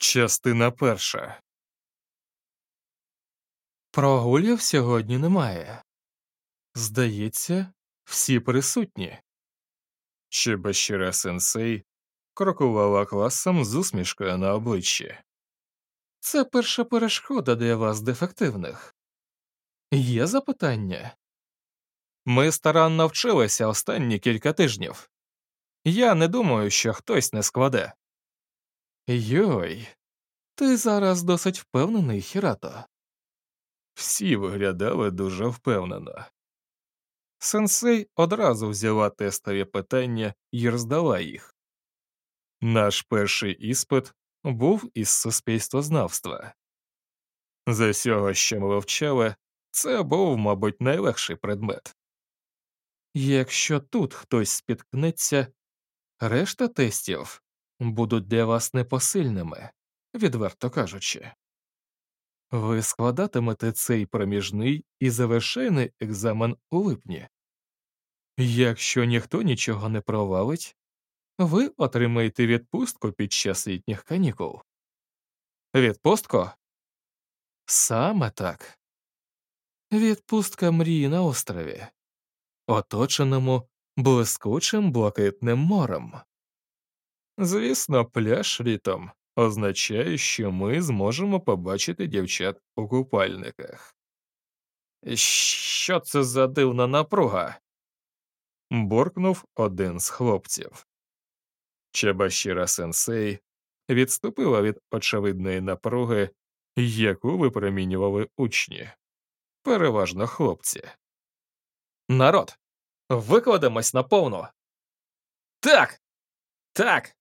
Частина перша. Прогулів сьогодні немає. Здається, всі присутні. Чебашіра сенсей крокувала класом з усмішкою на обличчі. Це перша перешкода для вас, дефективних. Є запитання? Ми старанно вчилися останні кілька тижнів. Я не думаю, що хтось не складе. Йой, ти зараз досить впевнений, Хірато. Всі виглядали дуже впевнено. Сенсей одразу взяла тестові питання і роздала їх. Наш перший іспит був із суспільствознавства. З усього, що ми вивчали, це був, мабуть, найлегший предмет. Якщо тут хтось спіткнеться, решта тестів будуть для вас непосильними, відверто кажучи. Ви складатимете цей проміжний і завершальний екзамен у липні. Якщо ніхто нічого не провалить, ви отримаєте відпустку під час літніх канікул. Відпустку? Саме так. Відпустка мрії на острові, оточеному блискучим блакитним морем. Звісно, пляж літом означає, що ми зможемо побачити дівчат у купальниках. Що це за дивна напруга? буркнув один з хлопців. Чебашіра сенсей відступила від очевидної напруги, яку випромінювали учні, переважно хлопці. Народ, викладемось наповну. Так, так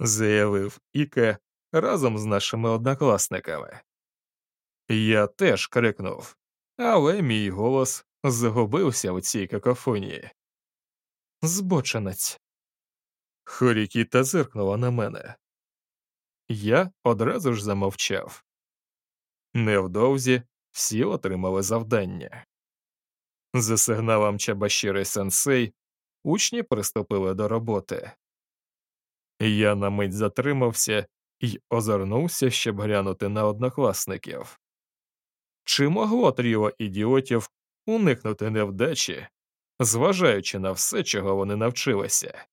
заявив Іке разом з нашими однокласниками. Я теж крикнув, але мій голос загубився у цій какофонії. Збоченець. Хорікіта зиркнула на мене. Я одразу ж замовчав. Невдовзі всі отримали завдання. За сигналом Чабашіри сенсей учні приступили до роботи. Я на мить затримався і озирнувся, щоб глянути на однокласників. Чи могло тріо ідіотів уникнути невдачі, зважаючи на все, чого вони навчилися?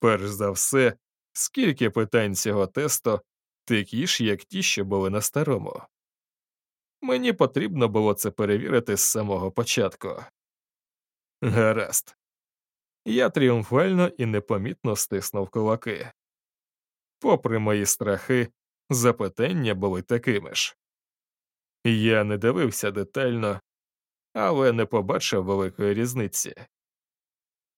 Перш за все, скільки питань цього тесту такі ж, як ті, що були на старому. Мені потрібно було це перевірити з самого початку. Гаразд, я тріумфально і непомітно стиснув кулаки. Попри мої страхи, запитання були такими ж. Я не дивився детально, але не побачив великої різниці.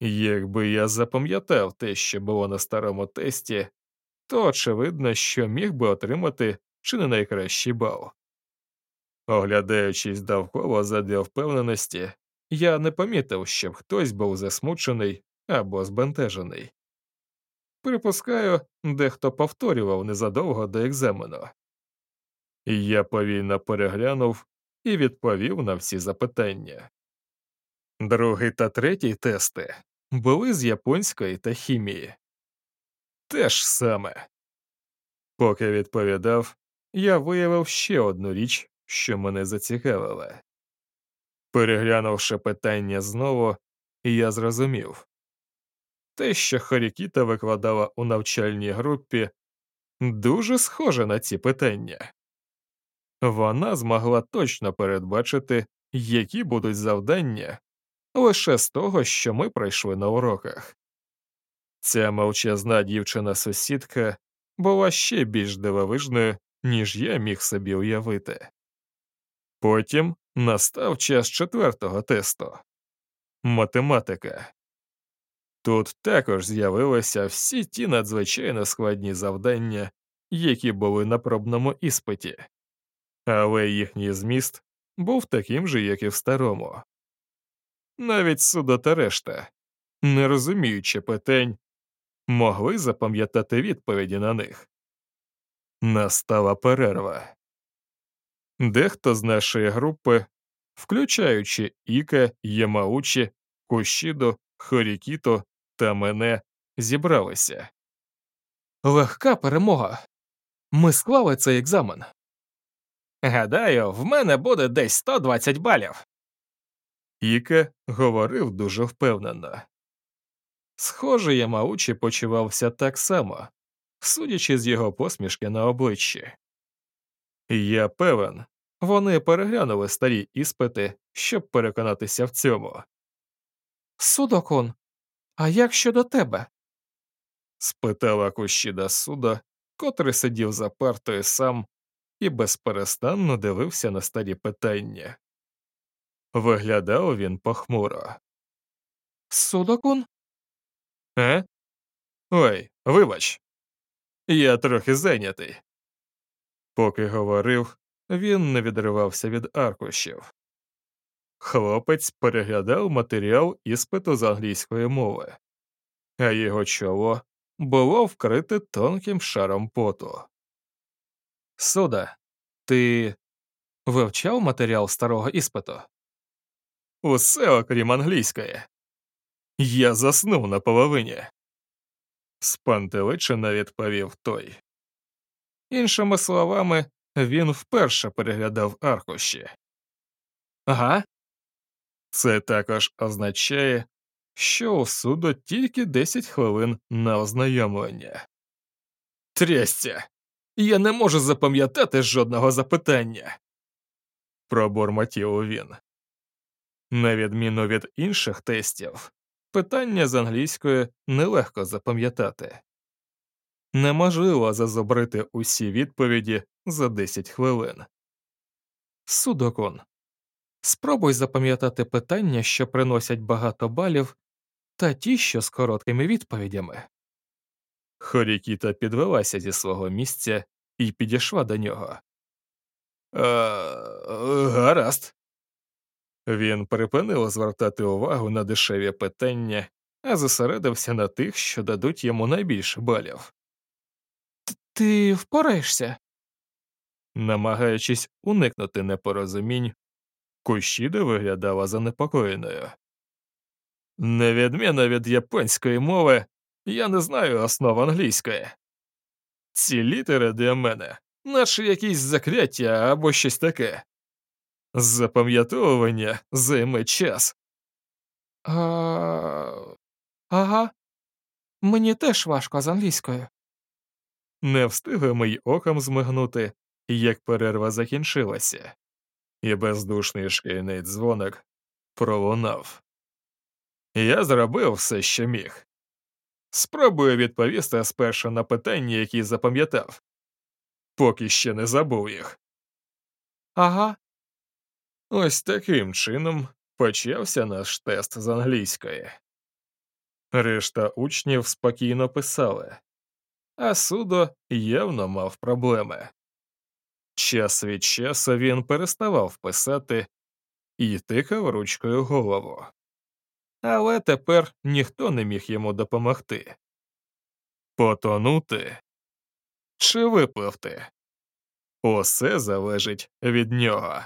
Якби я запам'ятав те, що було на старому тесті, то очевидно, що міг би отримати чи не найкращий бал. Оглядаючись довкола задля впевненості, я не помітив, щоб хтось був засмучений або збентежений. Припускаю, дехто повторював незадовго до екзамену. Я повільно переглянув і відповів на всі запитання. Другий та третій тести були з японської та хімії. Те ж саме. Поки відповідав, я виявив ще одну річ, що мене зацікавила. Переглянувши питання знову, я зрозумів те, що Харікіта викладала у навчальній групі, дуже схоже на ці питання. Вона змогла точно передбачити, які будуть завдання лише з того, що ми пройшли на уроках. Ця мовчазна дівчина сусідка була ще більш дивовижною, ніж я міг собі уявити. Потім настав час четвертого тесту математика. Тут також з'явилися всі ті надзвичайно складні завдання, які були на пробному іспиті, але їхній зміст був таким же, як і в старому. Навіть судо та решта, не розуміючи питань, могли запам'ятати відповіді на них. Настала перерва. Дехто з нашої групи, включаючи Іка, Ямаучі, Кушідо, Хорікіто та мене, зібралися. Легка перемога, Ми склали цей екзамен. Гадаю, в мене буде десь 120 балів. Іке говорив дуже впевнено. Схоже, Ямаучі почувався так само, судячи з його посмішки на обличчі. Я певен, вони переглянули старі іспити, щоб переконатися в цьому. Судокон, а як щодо тебе? спитала Кущіда Суда, котрий сидів за партою сам і безперестанно дивився на старі питання. Виглядав він похмуро. Судокун? Е? Ой, вибач. Я трохи зайнятий. Поки говорив, він не відривався від аркушів. Хлопець переглядав матеріал іспиту з англійської мови, а його чоло було вкрите тонким шаром поту. Суда, ти вивчав матеріал старого іспиту? Усе окрім англійської. Я заснув на половині. Спантеличено відповів той. Іншими словами, він вперше переглядав аркуші. Ага. Це також означає, що у суду тільки 10 хвилин на ознайомлення. Трясця, я не можу запам'ятати жодного запитання. Пробурмотів він. На відміну від інших тестів, питання з англійської нелегко запам'ятати. Неможливо зазобрити усі відповіді за 10 хвилин. Судокон. Спробуй запам'ятати питання, що приносять багато балів, та ті, що з короткими відповідями. Хорікіта підвелася зі свого місця і підійшла до нього. «Е, Гаразд. Він припинив звертати увагу на дешеві питання, а зосередився на тих, що дадуть йому найбільше балів. Ти впораєшся? Намагаючись уникнути непорозумінь, Кущіда виглядала занепокоєною. На відміну від японської мови, я не знаю основ англійської. Ці літери для мене, наче якісь закляття або щось таке. Запам'ятовування займе час. А... Ага. Мені теж важко з англійською. Не встигли ми й оком змигнути, як перерва закінчилася, і бездушний шкільний дзвоник пролунав. Я зробив все, що міг. Спробую відповісти спершу на питання, які запам'ятав, поки ще не забув їх. Ага. Ось таким чином почався наш тест з англійської. Решта учнів спокійно писали, а судо явно мав проблеми. Час від часу він переставав писати і тикав ручкою голову. Але тепер ніхто не міг йому допомогти. Потонути чи випливти усе залежить від нього.